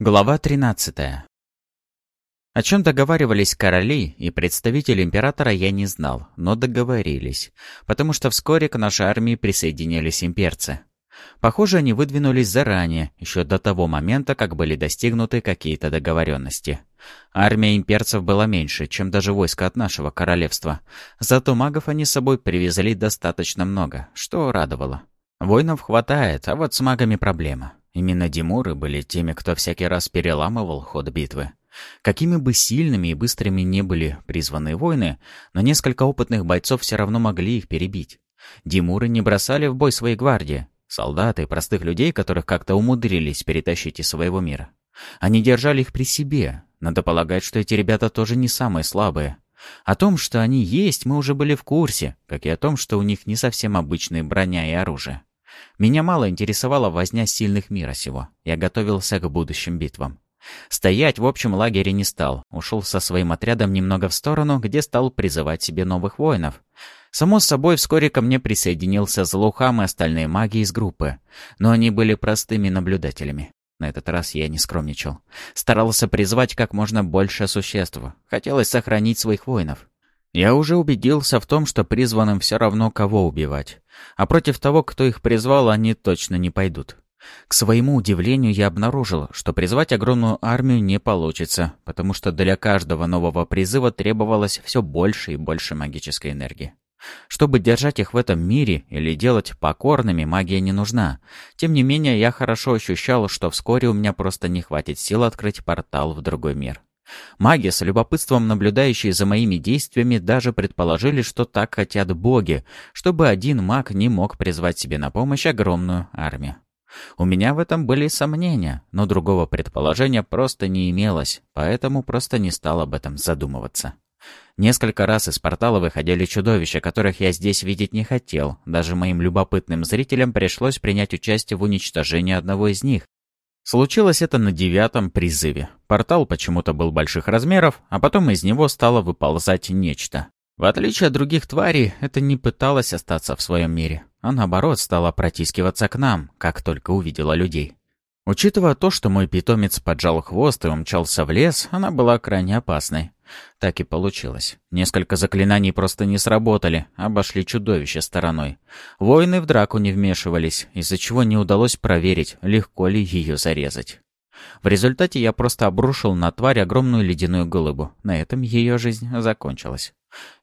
Глава 13. О чем договаривались короли и представитель императора я не знал, но договорились, потому что вскоре к нашей армии присоединились имперцы. Похоже, они выдвинулись заранее, еще до того момента, как были достигнуты какие-то договоренности. Армия имперцев была меньше, чем даже войско от нашего королевства. Зато магов они с собой привезли достаточно много, что радовало. Воинов хватает, а вот с магами проблема. Именно Димуры были теми, кто всякий раз переламывал ход битвы. Какими бы сильными и быстрыми не были призванные воины, но несколько опытных бойцов все равно могли их перебить. Димуры не бросали в бой свои гвардии, солдаты простых людей, которых как-то умудрились перетащить из своего мира. Они держали их при себе. Надо полагать, что эти ребята тоже не самые слабые. О том, что они есть, мы уже были в курсе, как и о том, что у них не совсем обычные броня и оружие. Меня мало интересовала возня сильных мира сего. Я готовился к будущим битвам. Стоять в общем лагере не стал. Ушел со своим отрядом немного в сторону, где стал призывать себе новых воинов. Само собой, вскоре ко мне присоединился Злухам и остальные маги из группы. Но они были простыми наблюдателями. На этот раз я не скромничал. Старался призвать как можно больше существ. Хотелось сохранить своих воинов. Я уже убедился в том, что призванным все равно кого убивать. А против того, кто их призвал, они точно не пойдут. К своему удивлению, я обнаружил, что призвать огромную армию не получится, потому что для каждого нового призыва требовалось все больше и больше магической энергии. Чтобы держать их в этом мире или делать покорными, магия не нужна. Тем не менее, я хорошо ощущал, что вскоре у меня просто не хватит сил открыть портал в другой мир. Маги, с любопытством наблюдающие за моими действиями, даже предположили, что так хотят боги, чтобы один маг не мог призвать себе на помощь огромную армию. У меня в этом были сомнения, но другого предположения просто не имелось, поэтому просто не стал об этом задумываться. Несколько раз из портала выходили чудовища, которых я здесь видеть не хотел. Даже моим любопытным зрителям пришлось принять участие в уничтожении одного из них, Случилось это на девятом призыве. Портал почему-то был больших размеров, а потом из него стало выползать нечто. В отличие от других тварей, это не пыталось остаться в своем мире, а наоборот стало протискиваться к нам, как только увидела людей. Учитывая то, что мой питомец поджал хвост и умчался в лес, она была крайне опасной. Так и получилось. Несколько заклинаний просто не сработали, обошли чудовище стороной. Воины в драку не вмешивались, из-за чего не удалось проверить, легко ли ее зарезать. В результате я просто обрушил на тварь огромную ледяную голубу. На этом ее жизнь закончилась.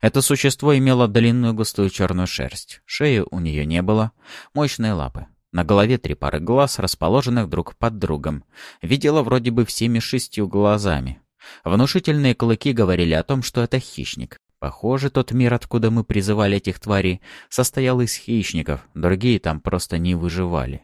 Это существо имело длинную густую черную шерсть. Шеи у нее не было, мощные лапы. На голове три пары глаз, расположенных друг под другом. Видела вроде бы всеми шестью глазами. Внушительные клыки говорили о том, что это хищник. Похоже, тот мир, откуда мы призывали этих тварей, состоял из хищников, другие там просто не выживали.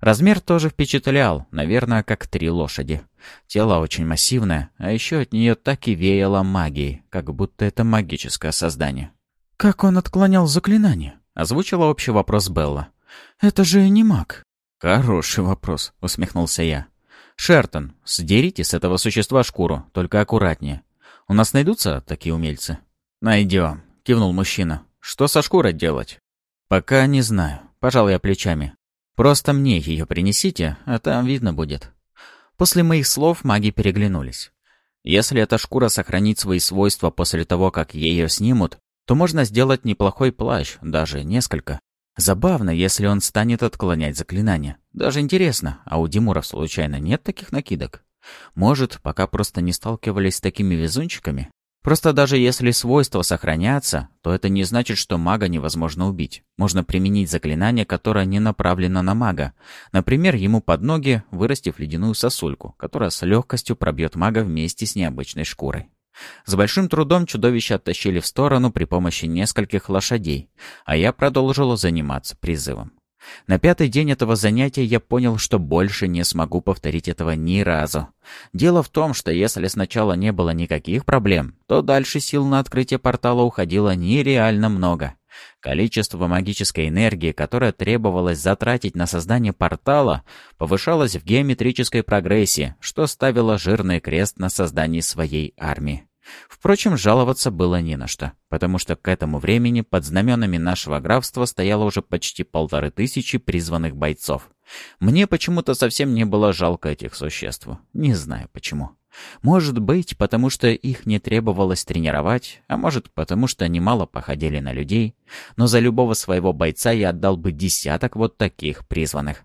Размер тоже впечатлял, наверное, как три лошади. Тело очень массивное, а еще от нее так и веяло магией, как будто это магическое создание. «Как он отклонял заклинание?» — озвучила общий вопрос Белла. «Это же не маг». «Хороший вопрос», — усмехнулся я. «Шертон, сдерите с этого существа шкуру, только аккуратнее. У нас найдутся такие умельцы?» «Найдем», — кивнул мужчина. «Что со шкурой делать?» «Пока не знаю», — пожал я плечами. «Просто мне ее принесите, а там видно будет». После моих слов маги переглянулись. Если эта шкура сохранит свои свойства после того, как ее снимут, то можно сделать неплохой плащ, даже несколько. Забавно, если он станет отклонять заклинания. Даже интересно, а у Димуров случайно нет таких накидок? Может, пока просто не сталкивались с такими везунчиками? Просто даже если свойства сохранятся, то это не значит, что мага невозможно убить. Можно применить заклинание, которое не направлено на мага. Например, ему под ноги вырастив ледяную сосульку, которая с легкостью пробьет мага вместе с необычной шкурой. С большим трудом чудовище оттащили в сторону при помощи нескольких лошадей, а я продолжила заниматься призывом. На пятый день этого занятия я понял, что больше не смогу повторить этого ни разу. Дело в том, что если сначала не было никаких проблем, то дальше сил на открытие портала уходило нереально много. Количество магической энергии, которое требовалось затратить на создание портала, повышалось в геометрической прогрессии, что ставило жирный крест на создании своей армии. Впрочем, жаловаться было не на что, потому что к этому времени под знаменами нашего графства стояло уже почти полторы тысячи призванных бойцов. Мне почему-то совсем не было жалко этих существ. Не знаю почему. Может быть, потому что их не требовалось тренировать, а может, потому что они мало походили на людей. Но за любого своего бойца я отдал бы десяток вот таких призванных.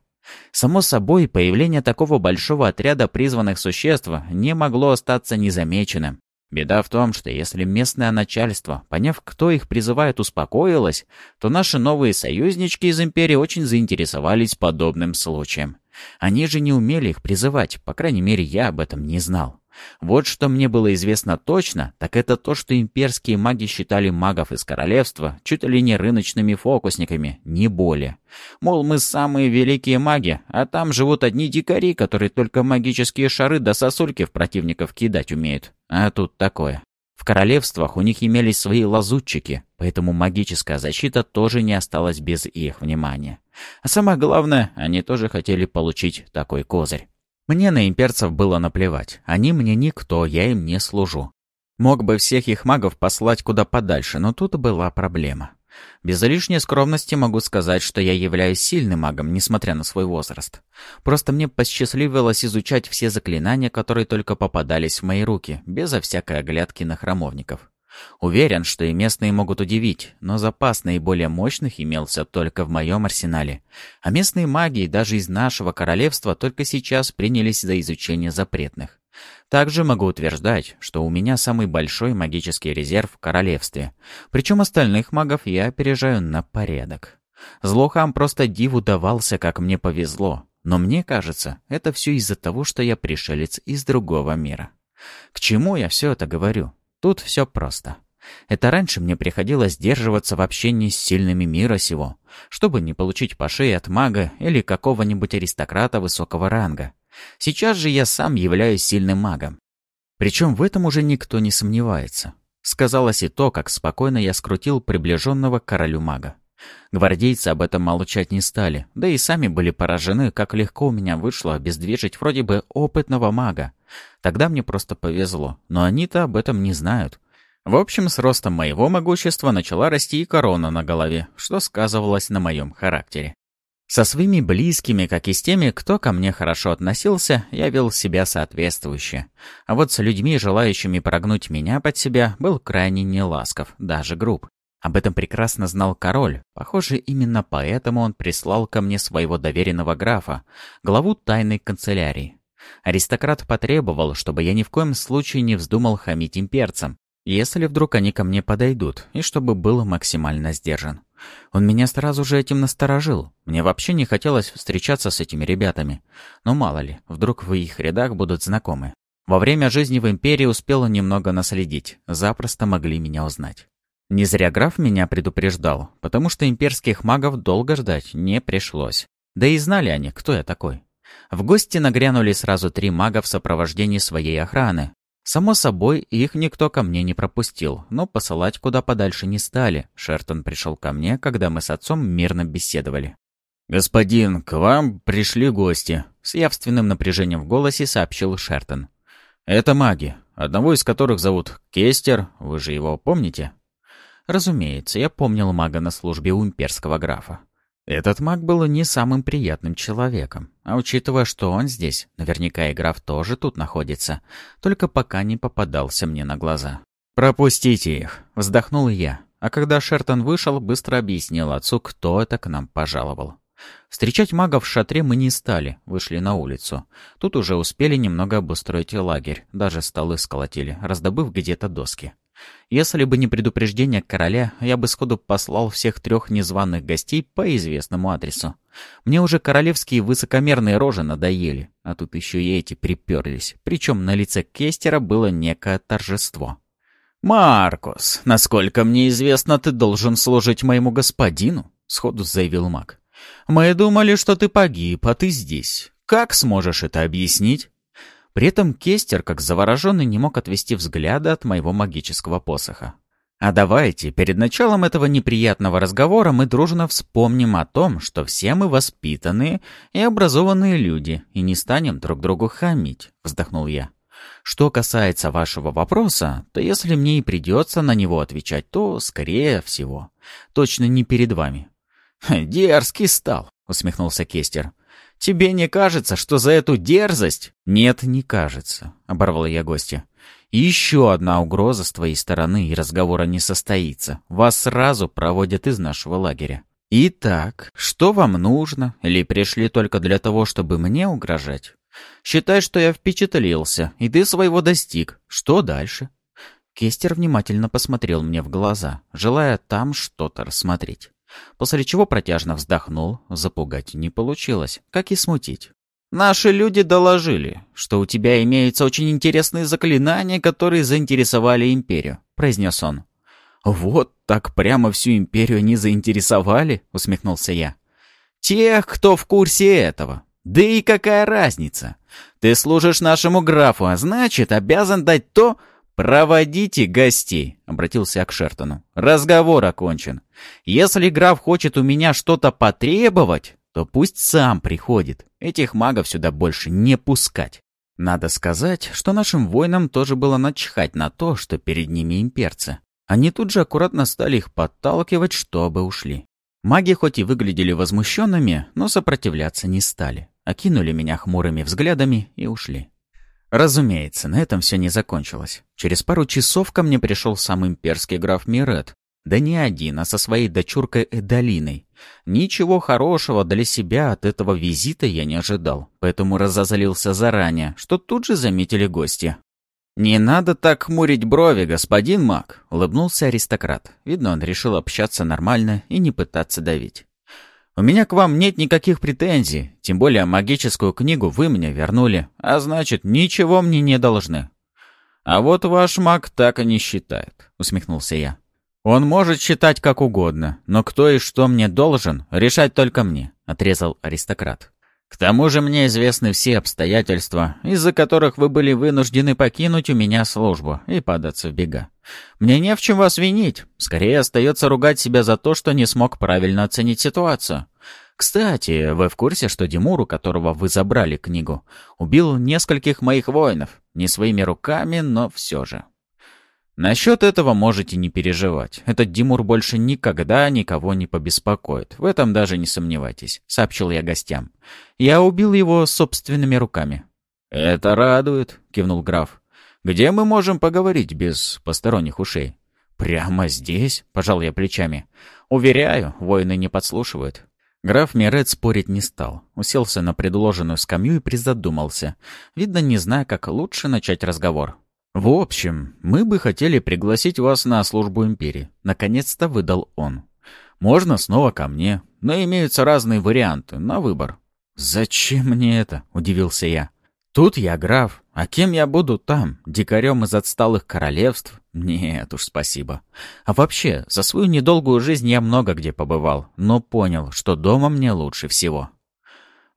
Само собой, появление такого большого отряда призванных существ не могло остаться незамеченным. Беда в том, что если местное начальство, поняв, кто их призывает, успокоилось, то наши новые союзнички из Империи очень заинтересовались подобным случаем. Они же не умели их призывать, по крайней мере, я об этом не знал. Вот что мне было известно точно, так это то, что имперские маги считали магов из королевства чуть ли не рыночными фокусниками, не более. Мол, мы самые великие маги, а там живут одни дикари, которые только магические шары до сосульки в противников кидать умеют. А тут такое. В королевствах у них имелись свои лазутчики, поэтому магическая защита тоже не осталась без их внимания. А самое главное, они тоже хотели получить такой козырь. Мне на имперцев было наплевать. Они мне никто, я им не служу. Мог бы всех их магов послать куда подальше, но тут была проблема. Без лишней скромности могу сказать, что я являюсь сильным магом, несмотря на свой возраст. Просто мне посчастливилось изучать все заклинания, которые только попадались в мои руки, безо всякой оглядки на храмовников. Уверен, что и местные могут удивить, но запас наиболее мощных имелся только в моем арсенале. А местные маги даже из нашего королевства только сейчас принялись за изучение запретных. Также могу утверждать, что у меня самый большой магический резерв в королевстве. Причем остальных магов я опережаю на порядок. Злохам просто диву давался, как мне повезло. Но мне кажется, это все из-за того, что я пришелец из другого мира. К чему я все это говорю? Тут все просто. Это раньше мне приходилось сдерживаться в общении с сильными мира сего, чтобы не получить по шее от мага или какого-нибудь аристократа высокого ранга. Сейчас же я сам являюсь сильным магом. Причем в этом уже никто не сомневается. Сказалось и то, как спокойно я скрутил приближенного к королю мага. Гвардейцы об этом молчать не стали, да и сами были поражены, как легко у меня вышло обездвижить вроде бы опытного мага. Тогда мне просто повезло, но они-то об этом не знают. В общем, с ростом моего могущества начала расти и корона на голове, что сказывалось на моем характере. Со своими близкими, как и с теми, кто ко мне хорошо относился, я вел себя соответствующе. А вот с людьми, желающими прогнуть меня под себя, был крайне неласков, даже груб. Об этом прекрасно знал король. Похоже, именно поэтому он прислал ко мне своего доверенного графа, главу тайной канцелярии. Аристократ потребовал, чтобы я ни в коем случае не вздумал хамить имперцам, если вдруг они ко мне подойдут, и чтобы был максимально сдержан. Он меня сразу же этим насторожил. Мне вообще не хотелось встречаться с этими ребятами. Но мало ли, вдруг в их рядах будут знакомы. Во время жизни в Империи успела немного наследить. Запросто могли меня узнать. Не зря граф меня предупреждал, потому что имперских магов долго ждать не пришлось. Да и знали они, кто я такой. В гости нагрянули сразу три мага в сопровождении своей охраны. Само собой, их никто ко мне не пропустил, но посылать куда подальше не стали. Шертон пришел ко мне, когда мы с отцом мирно беседовали. «Господин, к вам пришли гости», — с явственным напряжением в голосе сообщил Шертон. «Это маги, одного из которых зовут Кестер, вы же его помните?» Разумеется, я помнил мага на службе у имперского графа. Этот маг был не самым приятным человеком, а учитывая, что он здесь, наверняка и граф тоже тут находится, только пока не попадался мне на глаза. «Пропустите их!» — вздохнул я, а когда Шертон вышел, быстро объяснил отцу, кто это к нам пожаловал. Встречать магов в шатре мы не стали, вышли на улицу. Тут уже успели немного обустроить лагерь, даже столы сколотили, раздобыв где-то доски. Если бы не предупреждение короля, я бы сходу послал всех трех незваных гостей по известному адресу. Мне уже королевские высокомерные рожи надоели, а тут еще и эти приперлись. Причем на лице Кестера было некое торжество. «Маркус, насколько мне известно, ты должен служить моему господину», — сходу заявил маг. «Мы думали, что ты погиб, а ты здесь. Как сможешь это объяснить?» При этом Кестер, как завороженный, не мог отвести взгляда от моего магического посоха. А давайте, перед началом этого неприятного разговора мы дружно вспомним о том, что все мы воспитанные и образованные люди, и не станем друг другу хамить, вздохнул я. Что касается вашего вопроса, то если мне и придется на него отвечать, то, скорее всего, точно не перед вами. «Дерзкий стал», — усмехнулся Кестер. Тебе не кажется, что за эту дерзость...» «Нет, не кажется», — оборвала я гостя. Еще одна угроза с твоей стороны, и разговора не состоится. Вас сразу проводят из нашего лагеря. Итак, что вам нужно? Или пришли только для того, чтобы мне угрожать? Считай, что я впечатлился, и ты своего достиг. Что дальше? Кестер внимательно посмотрел мне в глаза, желая там что-то рассмотреть. После чего протяжно вздохнул, запугать не получилось, как и смутить. Наши люди доложили, что у тебя имеются очень интересные заклинания, которые заинтересовали Империю», — произнес он. «Вот так прямо всю Империю не заинтересовали?» — усмехнулся я. «Тех, кто в курсе этого. Да и какая разница? Ты служишь нашему графу, а значит, обязан дать то...» «Проводите гостей», — обратился я к Шертону. «Разговор окончен. Если граф хочет у меня что-то потребовать, то пусть сам приходит. Этих магов сюда больше не пускать. Надо сказать, что нашим воинам тоже было начхать на то, что перед ними имперцы. Они тут же аккуратно стали их подталкивать, чтобы ушли. Маги хоть и выглядели возмущенными, но сопротивляться не стали. Окинули меня хмурыми взглядами и ушли. Разумеется, на этом все не закончилось. Через пару часов ко мне пришел сам имперский граф Мирет, да не один, а со своей дочуркой Эдалиной. Ничего хорошего для себя от этого визита я не ожидал, поэтому разозлился заранее, что тут же заметили гости. «Не надо так хмурить брови, господин маг», — улыбнулся аристократ. Видно, он решил общаться нормально и не пытаться давить. «У меня к вам нет никаких претензий, тем более магическую книгу вы мне вернули, а значит, ничего мне не должны». «А вот ваш маг так и не считает», — усмехнулся я. «Он может считать как угодно, но кто и что мне должен, решать только мне», — отрезал аристократ. «К тому же мне известны все обстоятельства, из-за которых вы были вынуждены покинуть у меня службу и податься в бега. Мне не в чем вас винить, скорее остается ругать себя за то, что не смог правильно оценить ситуацию. Кстати, вы в курсе, что Димур, у которого вы забрали книгу, убил нескольких моих воинов? Не своими руками, но все же». Насчет этого можете не переживать. Этот Димур больше никогда никого не побеспокоит. В этом даже не сомневайтесь», — сообщил я гостям. «Я убил его собственными руками». «Это радует», — кивнул граф. «Где мы можем поговорить без посторонних ушей?» «Прямо здесь?» — пожал я плечами. «Уверяю, воины не подслушивают». Граф Мирет спорить не стал. Уселся на предложенную скамью и призадумался, видно, не зная, как лучше начать разговор. «В общем, мы бы хотели пригласить вас на службу империи», — наконец-то выдал он. «Можно снова ко мне, но имеются разные варианты, на выбор». «Зачем мне это?» — удивился я. «Тут я граф, а кем я буду там? Дикарем из отсталых королевств? Нет уж, спасибо. А вообще, за свою недолгую жизнь я много где побывал, но понял, что дома мне лучше всего».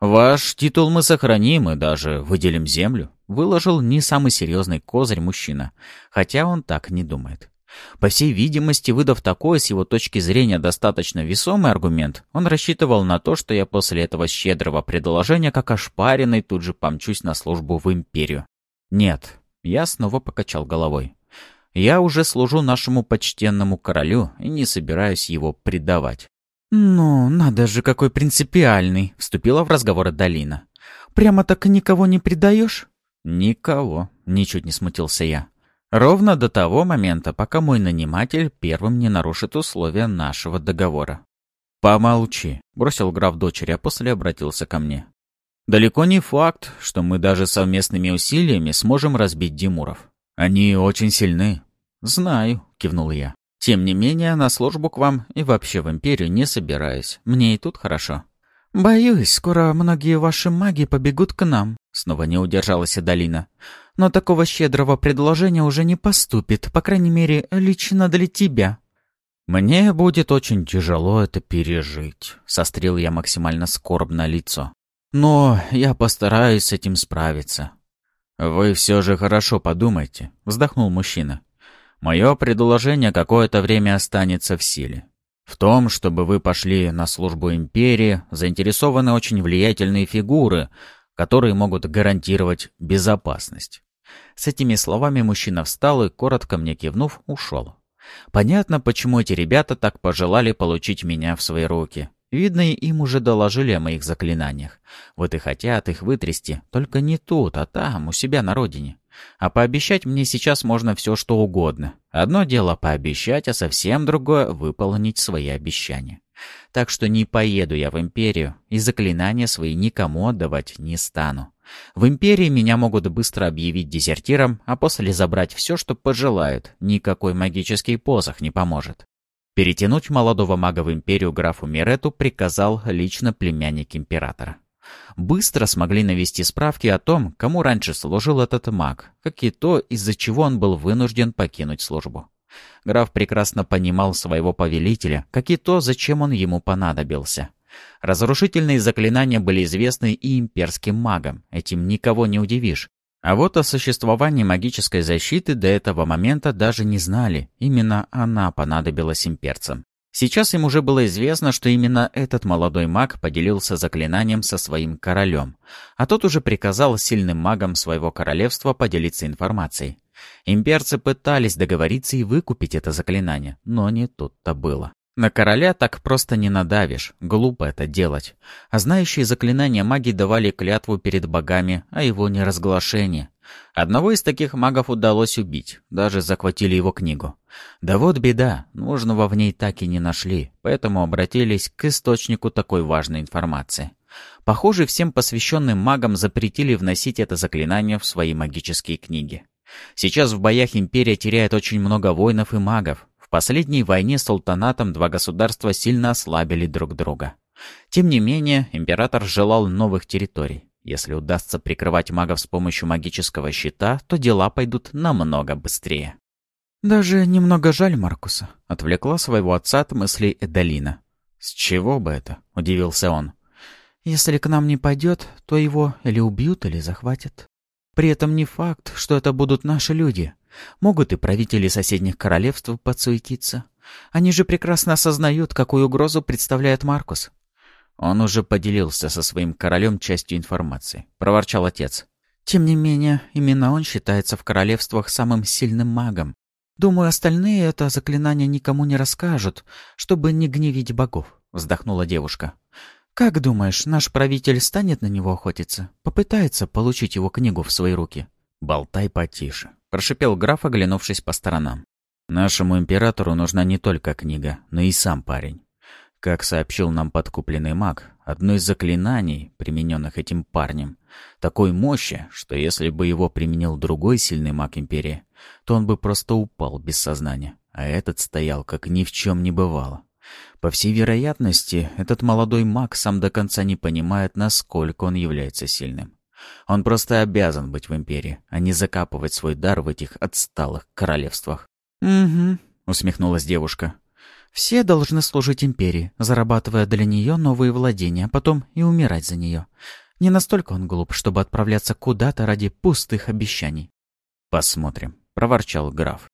«Ваш титул мы сохраним и даже выделим землю», — выложил не самый серьезный козырь мужчина, хотя он так не думает. По всей видимости, выдав такой, с его точки зрения, достаточно весомый аргумент, он рассчитывал на то, что я после этого щедрого предложения, как ошпаренный, тут же помчусь на службу в империю. Нет, я снова покачал головой. Я уже служу нашему почтенному королю и не собираюсь его предавать. «Ну, надо же, какой принципиальный!» — вступила в разговор Долина. «Прямо так и никого не предаешь?» «Никого», — ничуть не смутился я. Ровно до того момента, пока мой наниматель первым не нарушит условия нашего договора. «Помолчи», — бросил граф дочери, а после обратился ко мне. «Далеко не факт, что мы даже совместными усилиями сможем разбить Димуров. Они очень сильны». «Знаю», — кивнул я. Тем не менее, на службу к вам и вообще в Империю не собираюсь. Мне и тут хорошо». «Боюсь, скоро многие ваши маги побегут к нам», — снова не удержалась Адалина. «Но такого щедрого предложения уже не поступит, по крайней мере, лично для тебя». «Мне будет очень тяжело это пережить», — сострил я максимально скорбно лицо. «Но я постараюсь с этим справиться». «Вы все же хорошо подумайте», — вздохнул мужчина. Мое предложение какое-то время останется в силе. В том, чтобы вы пошли на службу империи, заинтересованы очень влиятельные фигуры, которые могут гарантировать безопасность. С этими словами мужчина встал и, коротко мне кивнув, ушел. Понятно, почему эти ребята так пожелали получить меня в свои руки. Видно, им уже доложили о моих заклинаниях. Вот и хотят их вытрясти, только не тут, а там, у себя на родине. А пообещать мне сейчас можно все, что угодно. Одно дело пообещать, а совсем другое — выполнить свои обещания. Так что не поеду я в Империю, и заклинания свои никому отдавать не стану. В Империи меня могут быстро объявить дезертиром, а после забрать все, что пожелают. Никакой магический посох не поможет. Перетянуть молодого мага в Империю графу Мирету приказал лично племянник императора. Быстро смогли навести справки о том, кому раньше служил этот маг, как и то, из-за чего он был вынужден покинуть службу. Граф прекрасно понимал своего повелителя, как и то, зачем он ему понадобился. Разрушительные заклинания были известны и имперским магам, этим никого не удивишь. А вот о существовании магической защиты до этого момента даже не знали, именно она понадобилась имперцам. Сейчас им уже было известно, что именно этот молодой маг поделился заклинанием со своим королем, а тот уже приказал сильным магам своего королевства поделиться информацией. Имперцы пытались договориться и выкупить это заклинание, но не тут-то было. На короля так просто не надавишь, глупо это делать. А знающие заклинания маги давали клятву перед богами о его неразглашении. Одного из таких магов удалось убить, даже захватили его книгу. Да вот беда, нужного в ней так и не нашли, поэтому обратились к источнику такой важной информации. Похоже, всем посвященным магам запретили вносить это заклинание в свои магические книги. Сейчас в боях империя теряет очень много воинов и магов. В последней войне с султанатом два государства сильно ослабили друг друга. Тем не менее, император желал новых территорий. Если удастся прикрывать магов с помощью магического щита, то дела пойдут намного быстрее. «Даже немного жаль Маркуса», — отвлекла своего отца от мыслей Эдалина. «С чего бы это?» — удивился он. «Если к нам не пойдет, то его или убьют, или захватят. При этом не факт, что это будут наши люди. Могут и правители соседних королевств подсуетиться. Они же прекрасно осознают, какую угрозу представляет Маркус. Он уже поделился со своим королем частью информации. Проворчал отец. Тем не менее, именно он считается в королевствах самым сильным магом. Думаю, остальные это заклинание никому не расскажут, чтобы не гневить богов, вздохнула девушка. Как думаешь, наш правитель станет на него охотиться? Попытается получить его книгу в свои руки? Болтай потише, прошипел граф, оглянувшись по сторонам. Нашему императору нужна не только книга, но и сам парень. Как сообщил нам подкупленный маг, одно из заклинаний, примененных этим парнем, такой мощи, что если бы его применил другой сильный маг Империи, то он бы просто упал без сознания, а этот стоял, как ни в чем не бывало. По всей вероятности, этот молодой маг сам до конца не понимает, насколько он является сильным. Он просто обязан быть в Империи, а не закапывать свой дар в этих отсталых королевствах. «Угу», — усмехнулась девушка. Все должны служить империи, зарабатывая для нее новые владения, а потом и умирать за нее. Не настолько он глуп, чтобы отправляться куда-то ради пустых обещаний. «Посмотрим», — проворчал граф.